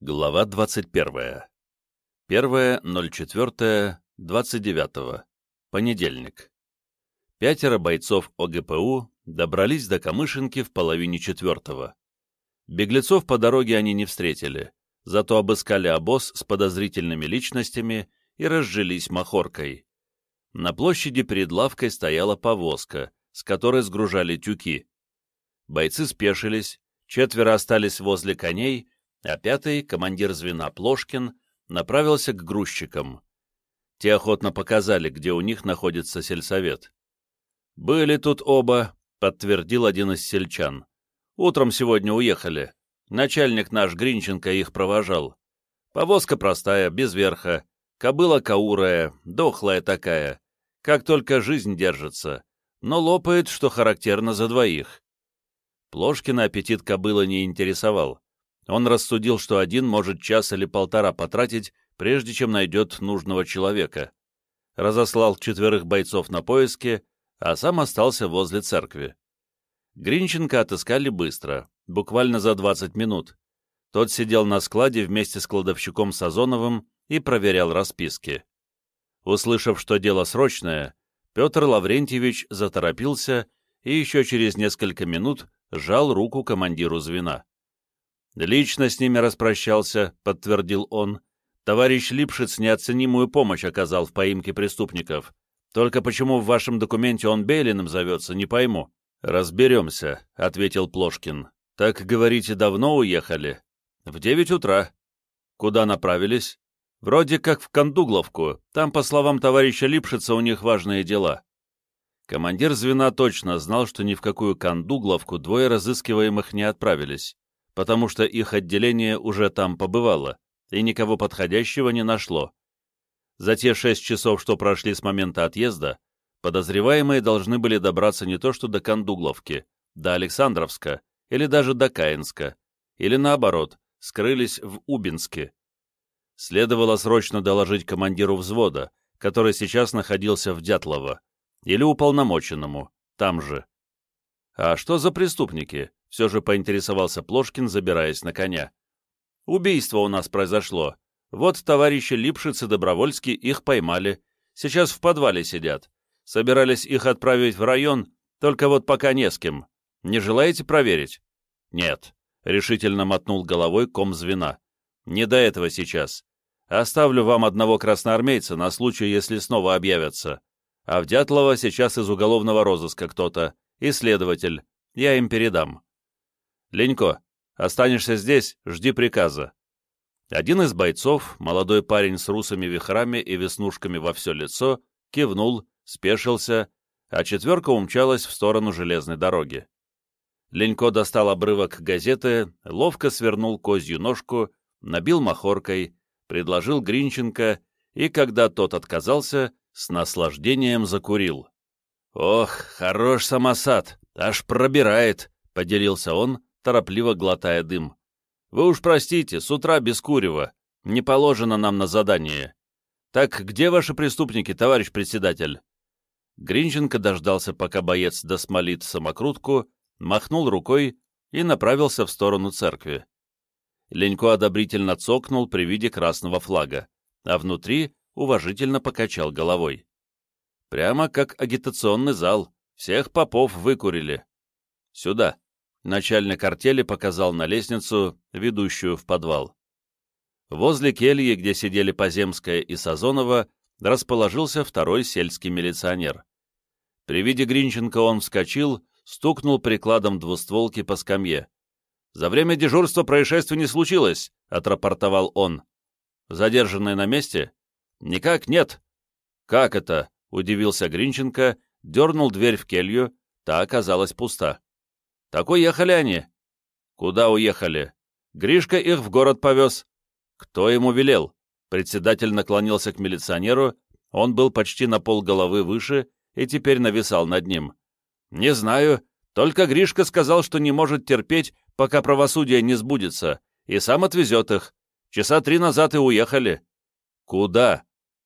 Глава 21. 1.04.29. Понедельник. Пятеро бойцов ОГПУ добрались до Камышинки в половине четвертого. Беглецов по дороге они не встретили, зато обыскали обоз с подозрительными личностями и разжились махоркой. На площади перед лавкой стояла повозка, с которой сгружали тюки. Бойцы спешились, четверо остались возле коней, а пятый, командир звена Плошкин, направился к грузчикам. Те охотно показали, где у них находится сельсовет. «Были тут оба», — подтвердил один из сельчан. «Утром сегодня уехали. Начальник наш Гринченко их провожал. Повозка простая, без верха. Кобыла каурая, дохлая такая. Как только жизнь держится. Но лопает, что характерно за двоих». Плошкина аппетит кобыла не интересовал. Он рассудил, что один может час или полтора потратить, прежде чем найдет нужного человека. Разослал четверых бойцов на поиски, а сам остался возле церкви. Гринченко отыскали быстро, буквально за 20 минут. Тот сидел на складе вместе с кладовщиком Сазоновым и проверял расписки. Услышав, что дело срочное, Петр Лаврентьевич заторопился и еще через несколько минут сжал руку командиру звена. «Лично с ними распрощался», — подтвердил он. «Товарищ Липшиц неоценимую помощь оказал в поимке преступников. Только почему в вашем документе он Бейлиным зовется, не пойму». «Разберемся», — ответил Плошкин. «Так, говорите, давно уехали?» «В девять утра». «Куда направились?» «Вроде как в Кондугловку. Там, по словам товарища Липшица, у них важные дела». Командир звена точно знал, что ни в какую Кондугловку двое разыскиваемых не отправились потому что их отделение уже там побывало и никого подходящего не нашло. За те шесть часов, что прошли с момента отъезда, подозреваемые должны были добраться не то что до Кондугловки, до Александровска или даже до Каинска, или наоборот, скрылись в Убинске. Следовало срочно доложить командиру взвода, который сейчас находился в Дятлово, или уполномоченному, там же. А что за преступники? Все же поинтересовался Плошкин, забираясь на коня. «Убийство у нас произошло. Вот товарищи Липшиц и Добровольский их поймали. Сейчас в подвале сидят. Собирались их отправить в район, только вот пока не с кем. Не желаете проверить?» «Нет», — решительно мотнул головой ком звена. «Не до этого сейчас. Оставлю вам одного красноармейца на случай, если снова объявятся. А в Дятлова сейчас из уголовного розыска кто-то, и следователь. Я им передам». «Ленько, останешься здесь, жди приказа». Один из бойцов, молодой парень с русыми вихрами и веснушками во все лицо, кивнул, спешился, а четверка умчалась в сторону железной дороги. Ленько достал обрывок газеты, ловко свернул козью ножку, набил махоркой, предложил Гринченко и, когда тот отказался, с наслаждением закурил. «Ох, хорош самосад, аж пробирает», — поделился он, торопливо глотая дым. «Вы уж простите, с утра без курева. Не положено нам на задание. Так где ваши преступники, товарищ председатель?» Гринченко дождался, пока боец досмолит самокрутку, махнул рукой и направился в сторону церкви. Ленько одобрительно цокнул при виде красного флага, а внутри уважительно покачал головой. Прямо как агитационный зал, всех попов выкурили. Сюда. Начальник артели показал на лестницу, ведущую в подвал. Возле кельи, где сидели Поземская и Сазонова, расположился второй сельский милиционер. При виде Гринченко он вскочил, стукнул прикладом двустволки по скамье. «За время дежурства происшествия не случилось», — отрапортовал он. «Задержанные на месте?» «Никак нет». «Как это?» — удивился Гринченко, дернул дверь в келью, та оказалась пуста. Так уехали они. Куда уехали? Гришка их в город повез. Кто ему велел? Председатель наклонился к милиционеру, он был почти на пол головы выше и теперь нависал над ним. «Не знаю, только Гришка сказал, что не может терпеть, пока правосудие не сбудется, и сам отвезет их. Часа три назад и уехали». «Куда?»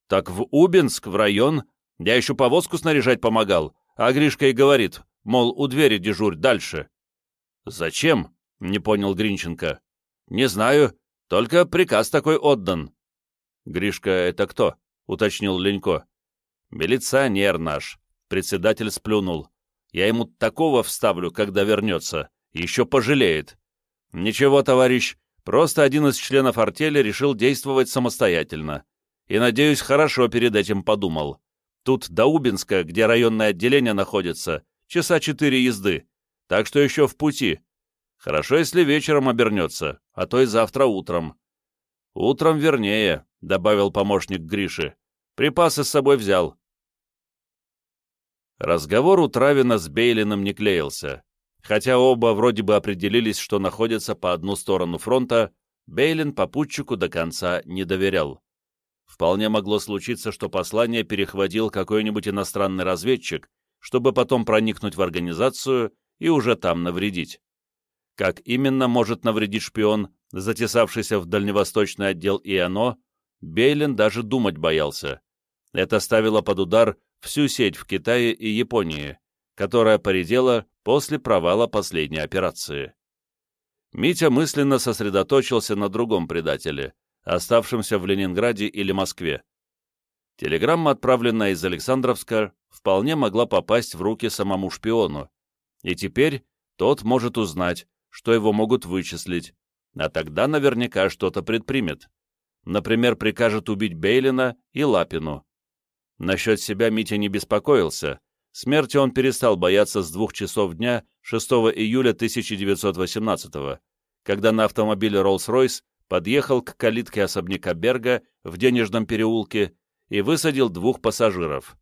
«Так в Убинск, в район. Я еще повозку снаряжать помогал, а Гришка и говорит, мол, у двери дежурь дальше». «Зачем?» — не понял Гринченко. «Не знаю. Только приказ такой отдан». «Гришка — это кто?» — уточнил Ленько. «Милиционер наш», — председатель сплюнул. «Я ему такого вставлю, когда вернется. Еще пожалеет». «Ничего, товарищ, просто один из членов артели решил действовать самостоятельно. И, надеюсь, хорошо перед этим подумал. Тут до Убинска, где районное отделение находится, часа четыре езды, так что еще в пути. Хорошо, если вечером обернется, а то и завтра утром». «Утром вернее», — добавил помощник Гриши. «Припасы с собой взял». Разговор у Травина с Бейлиным не клеился. Хотя оба вроде бы определились, что находятся по одну сторону фронта, Бейлин попутчику до конца не доверял. Вполне могло случиться, что послание перехватил какой-нибудь иностранный разведчик, чтобы потом проникнуть в организацию и уже там навредить. Как именно может навредить шпион, затесавшийся в дальневосточный отдел ИАНО, Бейлин даже думать боялся. Это ставило под удар всю сеть в Китае и Японии, которая поредела после провала последней операции. Митя мысленно сосредоточился на другом предателе, оставшемся в Ленинграде или Москве. Телеграмма, отправленная из Александровска, вполне могла попасть в руки самому шпиону, и теперь тот может узнать, что его могут вычислить, а тогда наверняка что-то предпримет. Например, прикажет убить Бейлина и Лапину. Насчет себя Митя не беспокоился, Смерти он перестал бояться с двух часов дня 6 июля 1918 когда на автомобиле Rolls-Royce подъехал к калитке особняка Берга в Денежном переулке и высадил двух пассажиров.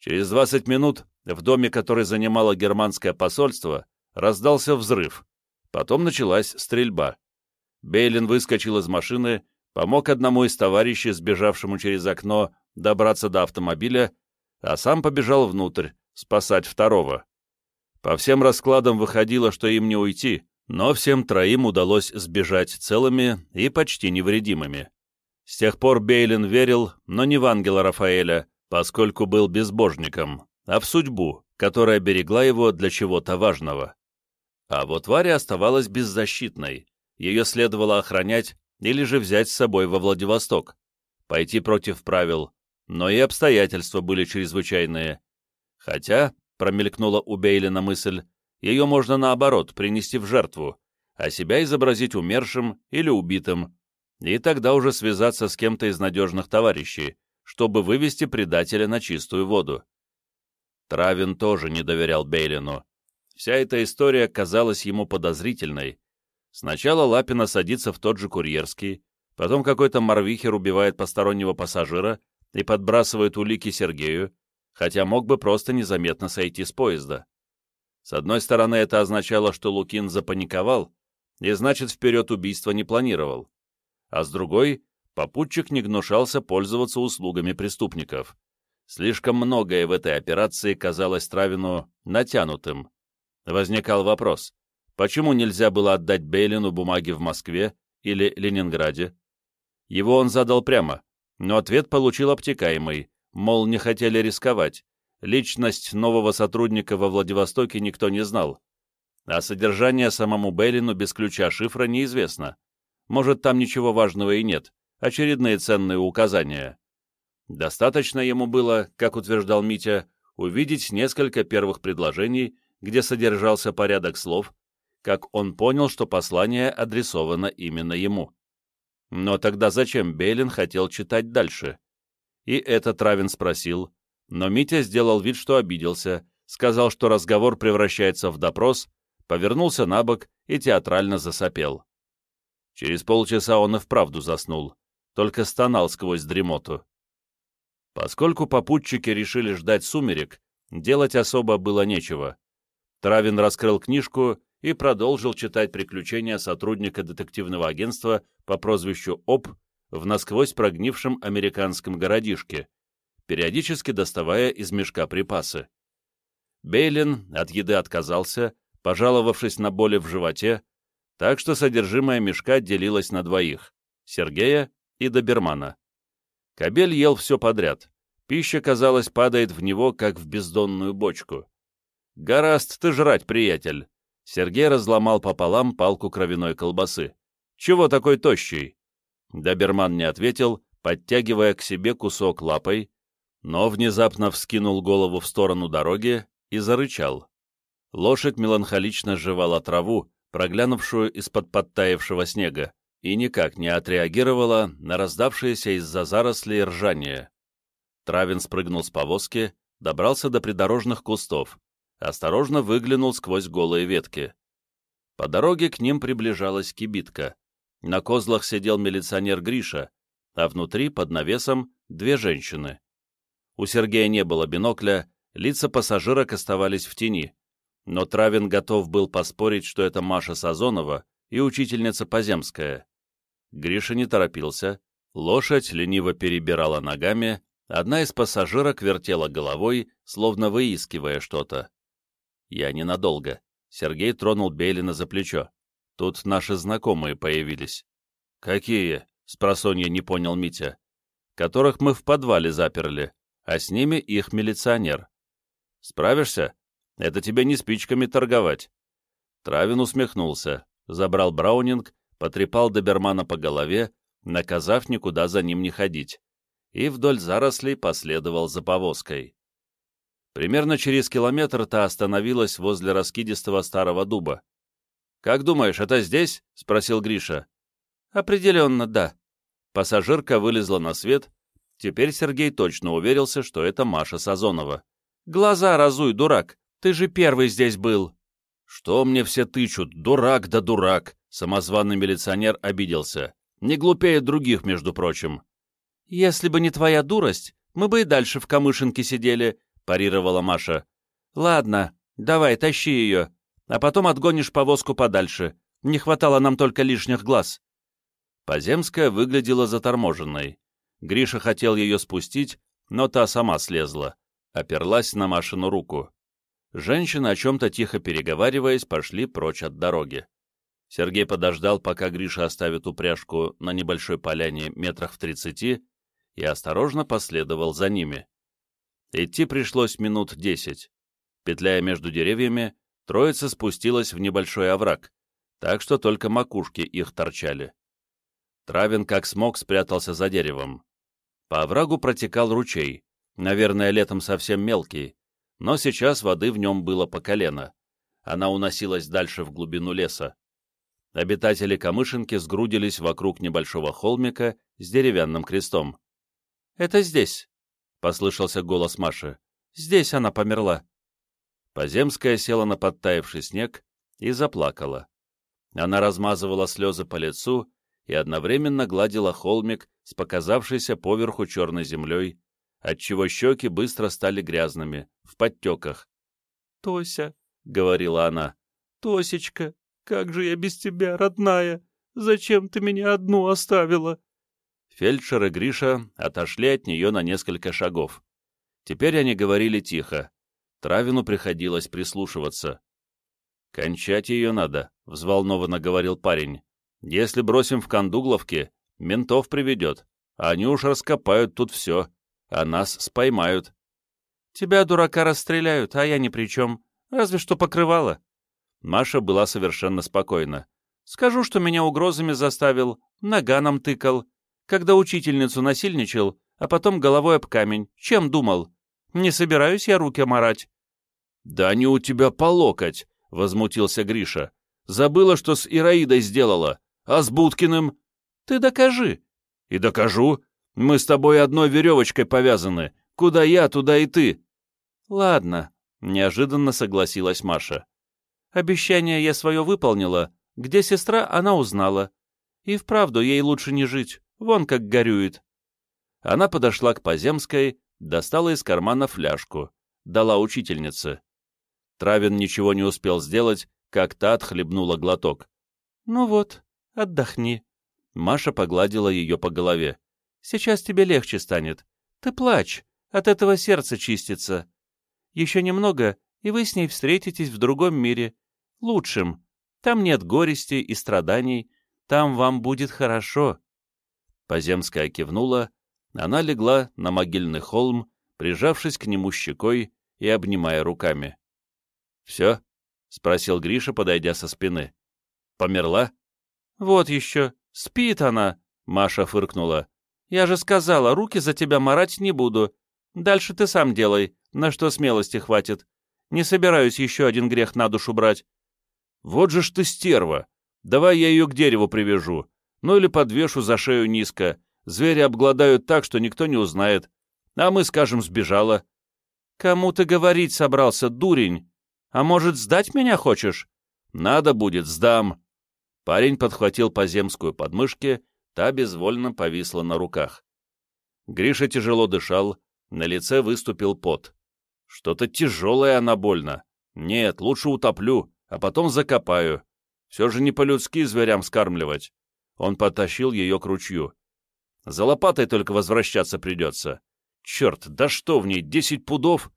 Через 20 минут в доме, который занимало германское посольство, раздался взрыв. Потом началась стрельба. Бейлин выскочил из машины, помог одному из товарищей, сбежавшему через окно, добраться до автомобиля а сам побежал внутрь, спасать второго. По всем раскладам выходило, что им не уйти, но всем троим удалось сбежать целыми и почти невредимыми. С тех пор Бейлин верил, но не в ангела Рафаэля, поскольку был безбожником, а в судьбу, которая берегла его для чего-то важного. А вот Варя оставалась беззащитной, ее следовало охранять или же взять с собой во Владивосток, пойти против правил, но и обстоятельства были чрезвычайные. Хотя, промелькнула у Бейлина мысль, ее можно наоборот принести в жертву, а себя изобразить умершим или убитым, и тогда уже связаться с кем-то из надежных товарищей, чтобы вывести предателя на чистую воду. Травин тоже не доверял Бейлину. Вся эта история казалась ему подозрительной. Сначала Лапина садится в тот же курьерский, потом какой-то морвихер убивает постороннего пассажира, и подбрасывает улики Сергею, хотя мог бы просто незаметно сойти с поезда. С одной стороны, это означало, что Лукин запаниковал, и значит, вперед убийства не планировал. А с другой, попутчик не гнушался пользоваться услугами преступников. Слишком многое в этой операции казалось Травину натянутым. Возникал вопрос, почему нельзя было отдать Бейлину бумаги в Москве или Ленинграде? Его он задал прямо, но ответ получил обтекаемый, мол, не хотели рисковать. Личность нового сотрудника во Владивостоке никто не знал. А содержание самому Бейлину без ключа шифра неизвестно. Может, там ничего важного и нет, очередные ценные указания. Достаточно ему было, как утверждал Митя, увидеть несколько первых предложений, где содержался порядок слов, как он понял, что послание адресовано именно ему. Но тогда зачем Бейлин хотел читать дальше? И это Травин спросил, но Митя сделал вид, что обиделся, сказал, что разговор превращается в допрос, повернулся на бок и театрально засопел. Через полчаса он и вправду заснул, только стонал сквозь дремоту. Поскольку попутчики решили ждать сумерек, делать особо было нечего. Травин раскрыл книжку и продолжил читать приключения сотрудника детективного агентства по прозвищу Оп в насквозь прогнившем американском городишке, периодически доставая из мешка припасы. Бейлин от еды отказался, пожаловавшись на боли в животе, так что содержимое мешка делилось на двоих — Сергея и Добермана. Кобель ел все подряд. Пища, казалось, падает в него, как в бездонную бочку. «Гораст ты жрать, приятель!» Сергей разломал пополам палку кровяной колбасы. Чего такой тощий?» Доберман не ответил, подтягивая к себе кусок лапой, но внезапно вскинул голову в сторону дороги и зарычал. Лошадь меланхолично жевала траву, проглянувшую из-под подтаявшего снега, и никак не отреагировала на раздавшееся из-за зарослей ржание. Травин спрыгнул с повозки, добрался до придорожных кустов, осторожно выглянул сквозь голые ветки. По дороге к ним приближалась кибитка. На козлах сидел милиционер Гриша, а внутри, под навесом, две женщины. У Сергея не было бинокля, лица пассажирок оставались в тени, но Травин готов был поспорить, что это Маша Сазонова и учительница Поземская. Гриша не торопился, лошадь лениво перебирала ногами, одна из пассажирок вертела головой, словно выискивая что-то. «Я ненадолго», — Сергей тронул Бейлина за плечо. «Тут наши знакомые появились». «Какие?» — спросонья не понял Митя. «Которых мы в подвале заперли, а с ними их милиционер. Справишься? Это тебе не спичками торговать». Травин усмехнулся, забрал Браунинг, потрепал добермана по голове, наказав никуда за ним не ходить, и вдоль зарослей последовал за повозкой. Примерно через километр та остановилась возле раскидистого старого дуба. «Как думаешь, это здесь?» — спросил Гриша. «Определенно, да». Пассажирка вылезла на свет. Теперь Сергей точно уверился, что это Маша Сазонова. «Глаза разуй, дурак! Ты же первый здесь был!» «Что мне все тычут? Дурак да дурак!» Самозваный милиционер обиделся. «Не глупее других, между прочим». «Если бы не твоя дурость, мы бы и дальше в камышинке сидели», — парировала Маша. «Ладно, давай, тащи ее, а потом отгонишь повозку подальше. Не хватало нам только лишних глаз». Поземская выглядела заторможенной. Гриша хотел ее спустить, но та сама слезла, оперлась на Машину руку. Женщины, о чем-то тихо переговариваясь, пошли прочь от дороги. Сергей подождал, пока Гриша оставит упряжку на небольшой поляне метрах в тридцати, и осторожно последовал за ними. Идти пришлось минут десять. Петляя между деревьями, троица спустилась в небольшой овраг, так что только макушки их торчали. Травин как смог спрятался за деревом. По оврагу протекал ручей, наверное, летом совсем мелкий, но сейчас воды в нем было по колено. Она уносилась дальше в глубину леса. Обитатели Камышинки сгрудились вокруг небольшого холмика с деревянным крестом. «Это здесь», — послышался голос Маши. «Здесь она померла». Поземская села на подтаявший снег и заплакала. Она размазывала слезы по лицу и одновременно гладила холмик с показавшейся поверху черной землей, отчего щеки быстро стали грязными, в подтеках. «Тося», — говорила она, — «Тосечка, как же я без тебя, родная? Зачем ты меня одну оставила?» Фельдшер и Гриша отошли от нее на несколько шагов. Теперь они говорили тихо. Травину приходилось прислушиваться. «Кончать ее надо», — взволнованно говорил парень. «Если бросим в Кандугловке, ментов приведет. Они уж раскопают тут все а нас споймают. Тебя, дурака, расстреляют, а я ни при чем. Разве что покрывала. Маша была совершенно спокойна. Скажу, что меня угрозами заставил, наганом тыкал, когда учительницу насильничал, а потом головой об камень. Чем думал? Не собираюсь я руки оморать. «Да они у тебя по локоть!» — возмутился Гриша. «Забыла, что с Ираидой сделала. А с Будкиным?» «Ты докажи». «И докажу. Мы с тобой одной веревочкой повязаны. Куда я, туда и ты». «Ладно», — неожиданно согласилась Маша. «Обещание я свое выполнила. Где сестра, она узнала. И вправду ей лучше не жить. Вон как горюет». Она подошла к Поземской, достала из кармана фляжку, дала учительнице. Травин ничего не успел сделать, как та отхлебнула глоток. «Ну вот, отдохни». Маша погладила ее по голове. Сейчас тебе легче станет. Ты плачь, от этого сердце чистится. Еще немного, и вы с ней встретитесь в другом мире, лучшем. Там нет горести и страданий, там вам будет хорошо». Поземская кивнула, она легла на могильный холм, прижавшись к нему щекой и обнимая руками. «Все?» — спросил Гриша, подойдя со спины. «Померла?» «Вот еще, спит она!» — Маша фыркнула. «Я же сказала, руки за тебя марать не буду. Дальше ты сам делай, на что смелости хватит. Не собираюсь еще один грех на душу брать». «Вот же ж ты стерва! Давай я ее к дереву привяжу. Ну или подвешу за шею низко. Звери обгладают так, что никто не узнает. А мы скажем, сбежала». «Кому ты говорить собрался, дурень? А может, сдать меня хочешь?» «Надо будет, сдам». Парень подхватил поземскую подмышки, та безвольно повисла на руках. Гриша тяжело дышал, на лице выступил пот. Что-то тяжелое она больно. Нет, лучше утоплю, а потом закопаю. Все же не по-людски зверям скармливать. Он потащил ее к ручью. За лопатой только возвращаться придется. Черт, да что в ней, десять пудов?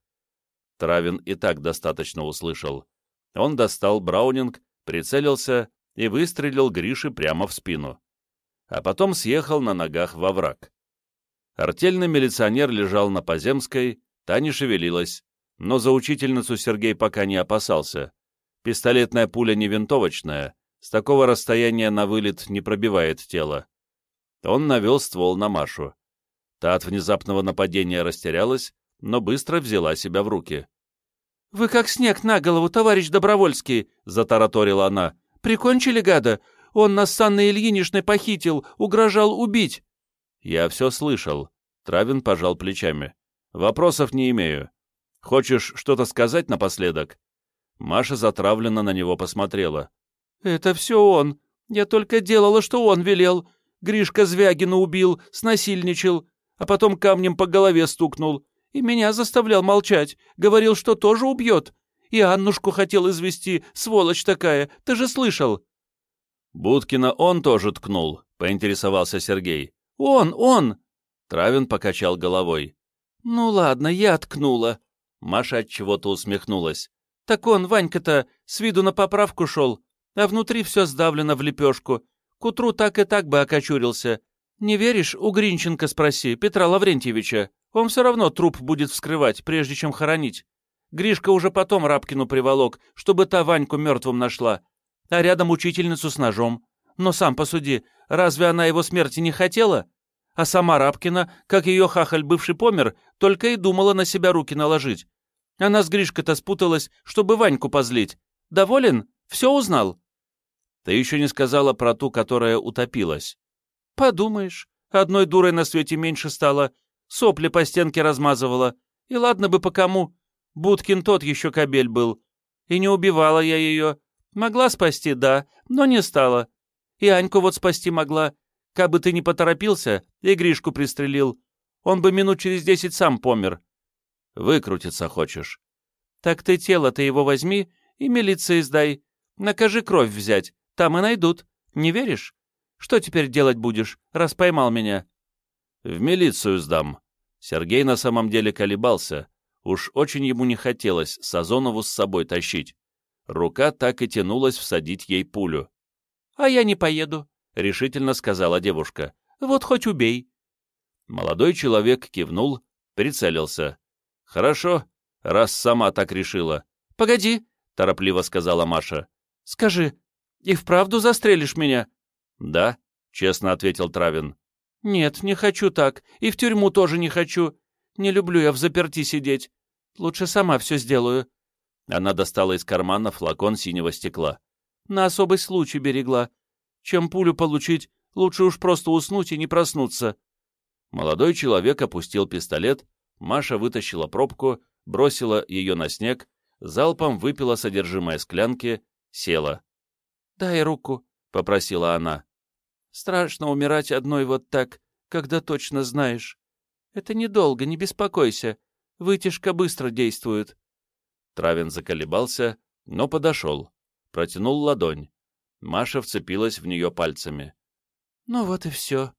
Травин и так достаточно услышал. Он достал браунинг, прицелился и выстрелил Грише прямо в спину. А потом съехал на ногах во враг. Артельный милиционер лежал на Поземской, та не шевелилась, но за учительницу Сергей пока не опасался. Пистолетная пуля не винтовочная, с такого расстояния на вылет не пробивает тело. Он навел ствол на Машу. Та от внезапного нападения растерялась, но быстро взяла себя в руки. «Вы как снег на голову, товарищ Добровольский!» — затараторила она. «Прикончили гада? Он нас с Анной Ильиничной похитил, угрожал убить!» «Я все слышал». Травин пожал плечами. «Вопросов не имею. Хочешь что-то сказать напоследок?» Маша затравленно на него посмотрела. «Это все он. Я только делала, что он велел. Гришка Звягина убил, снасильничал, а потом камнем по голове стукнул. И меня заставлял молчать. Говорил, что тоже убьет. И Аннушку хотел извести, сволочь такая. Ты же слышал?» «Будкина он тоже ткнул», — поинтересовался Сергей. «Он, он!» Травин покачал головой. «Ну ладно, я ткнула». Маша от чего-то усмехнулась. «Так он, Ванька-то, с виду на поправку шел, а внутри все сдавлено в лепешку. К утру так и так бы окочурился. Не веришь, у Гринченко спроси, Петра Лаврентьевича. Он все равно труп будет вскрывать, прежде чем хоронить. Гришка уже потом Рабкину приволок, чтобы та Ваньку мертвым нашла. А рядом учительницу с ножом. Но сам посуди, разве она его смерти не хотела? А сама Рабкина, как ее хахаль бывший помер, только и думала на себя руки наложить. Она с Гришкой-то спуталась, чтобы Ваньку позлить. Доволен? Все узнал?» «Ты еще не сказала про ту, которая утопилась». «Подумаешь, одной дурой на свете меньше стало. Сопли по стенке размазывала. И ладно бы по кому. Будкин тот еще кобель был. И не убивала я ее. Могла спасти, да, но не стала. И Аньку вот спасти могла. Как бы ты не поторопился и Гришку пристрелил. Он бы минут через десять сам помер. Выкрутиться хочешь. Так ты тело-то его возьми и милиции сдай. Накажи кровь взять, там и найдут. Не веришь? Что теперь делать будешь, раз поймал меня? В милицию сдам. Сергей на самом деле колебался. Уж очень ему не хотелось Сазонову с собой тащить. Рука так и тянулась всадить ей пулю. — А я не поеду, — решительно сказала девушка. — Вот хоть убей. Молодой человек кивнул, прицелился. — Хорошо, раз сама так решила. — Погоди, — торопливо сказала Маша. — Скажи, и вправду застрелишь меня? — Да, — честно ответил Травин. — Нет, не хочу так, и в тюрьму тоже не хочу. Не люблю я в заперти сидеть. Лучше сама все сделаю. Она достала из кармана флакон синего стекла. На особый случай берегла. Чем пулю получить, лучше уж просто уснуть и не проснуться. Молодой человек опустил пистолет, Маша вытащила пробку, бросила ее на снег, залпом выпила содержимое склянки, села. «Дай руку», — попросила она. «Страшно умирать одной вот так, когда точно знаешь. Это недолго, не беспокойся. Вытяжка быстро действует». Травин заколебался, но подошел. Протянул ладонь. Маша вцепилась в нее пальцами. «Ну вот и все.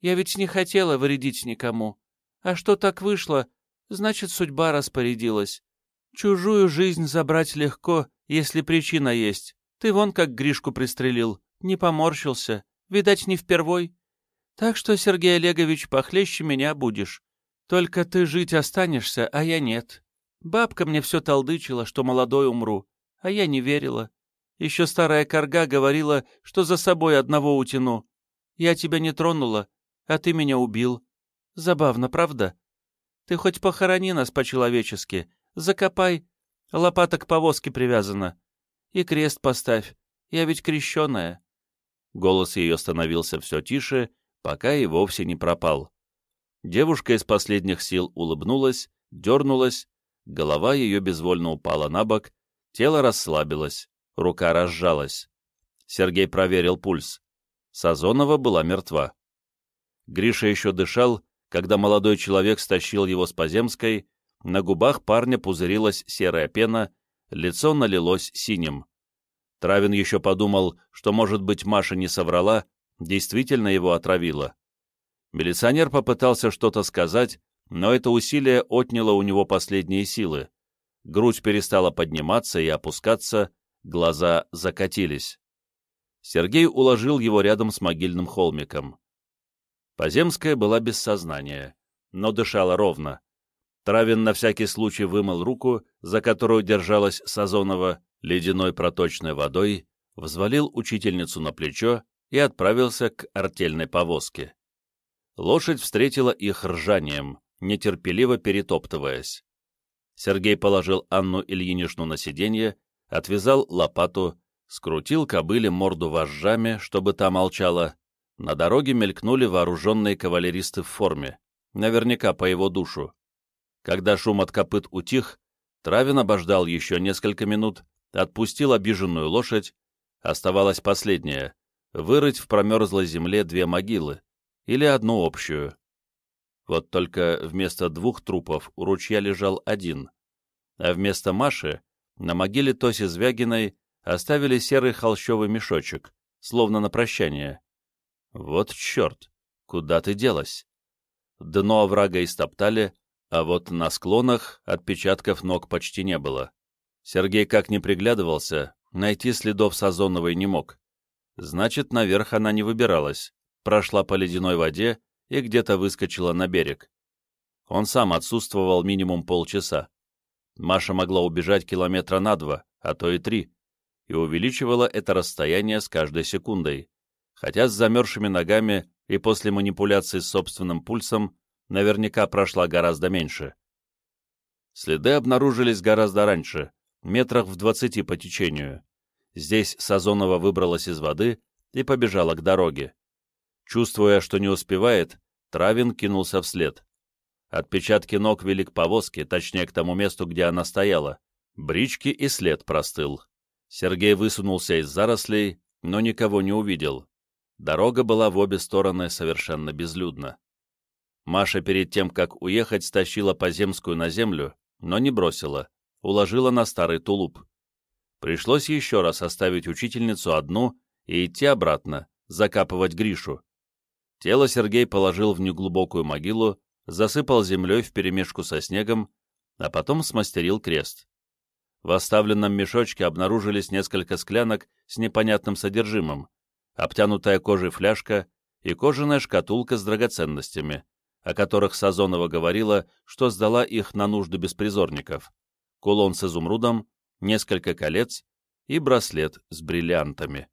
Я ведь не хотела вредить никому. А что так вышло, значит, судьба распорядилась. Чужую жизнь забрать легко, если причина есть. Ты вон как Гришку пристрелил, не поморщился, видать, не впервой. Так что, Сергей Олегович, похлеще меня будешь. Только ты жить останешься, а я нет. Бабка мне все толдычила, что молодой умру, а я не верила. Еще старая корга говорила, что за собой одного утяну. Я тебя не тронула, а ты меня убил. Забавно, правда? Ты хоть похорони нас по-человечески, закопай, лопата к повозке привязана. И крест поставь, я ведь крещеная. Голос ее становился все тише, пока и вовсе не пропал. Девушка из последних сил улыбнулась, дернулась, голова ее безвольно упала на бок, тело расслабилось, рука разжалась. Сергей проверил пульс. Сазонова была мертва. Гриша еще дышал, когда молодой человек стащил его с Поземской, на губах парня пузырилась серая пена, лицо налилось синим. Травин еще подумал, что, может быть, Маша не соврала, действительно его отравила. Милиционер попытался что-то сказать, но это усилие отняло у него последние силы. Грудь перестала подниматься и опускаться, глаза закатились. Сергей уложил его рядом с могильным холмиком. Поземская была без сознания, но дышала ровно. Травин на всякий случай вымыл руку, за которую держалась Сазонова, ледяной проточной водой, взвалил учительницу на плечо и отправился к артельной повозке. Лошадь встретила их ржанием, нетерпеливо перетоптываясь. Сергей положил Анну Ильиничну на сиденье, отвязал лопату, скрутил кобыле морду вожжами, чтобы та молчала. На дороге мелькнули вооруженные кавалеристы в форме, наверняка по его душу. Когда шум от копыт утих, Травин обождал еще несколько минут, отпустил обиженную лошадь, оставалась последняя — вырыть в промерзлой земле две могилы, или одну общую. Вот только вместо двух трупов у ручья лежал один, а вместо Маши на могиле Тоси Звягиной оставили серый холщовый мешочек, словно на прощание. Вот черт, куда ты делась? Дно оврага истоптали, а вот на склонах отпечатков ног почти не было. Сергей как ни приглядывался, найти следов Сазоновой не мог. Значит, наверх она не выбиралась, прошла по ледяной воде и где-то выскочила на берег. Он сам отсутствовал минимум полчаса. Маша могла убежать километра на два, а то и три, и увеличивала это расстояние с каждой секундой, хотя с замерзшими ногами и после манипуляции с собственным пульсом наверняка прошла гораздо меньше. Следы обнаружились гораздо раньше, метрах в двадцати по течению. Здесь Сазонова выбралась из воды и побежала к дороге. Чувствуя, что не успевает, Травин кинулся вслед. Отпечатки ног вели к повозке, точнее к тому месту, где она стояла. Брички и след простыл. Сергей высунулся из зарослей, но никого не увидел. Дорога была в обе стороны совершенно безлюдна. Маша перед тем, как уехать, стащила поземскую на землю, но не бросила, уложила на старый тулуп. Пришлось еще раз оставить учительницу одну и идти обратно, закапывать Гришу. Тело Сергей положил в неглубокую могилу, засыпал землей вперемешку со снегом, а потом смастерил крест. В оставленном мешочке обнаружились несколько склянок с непонятным содержимым, обтянутая кожей фляжка и кожаная шкатулка с драгоценностями, о которых Сазонова говорила, что сдала их на нужды беспризорников кулон с изумрудом, несколько колец и браслет с бриллиантами.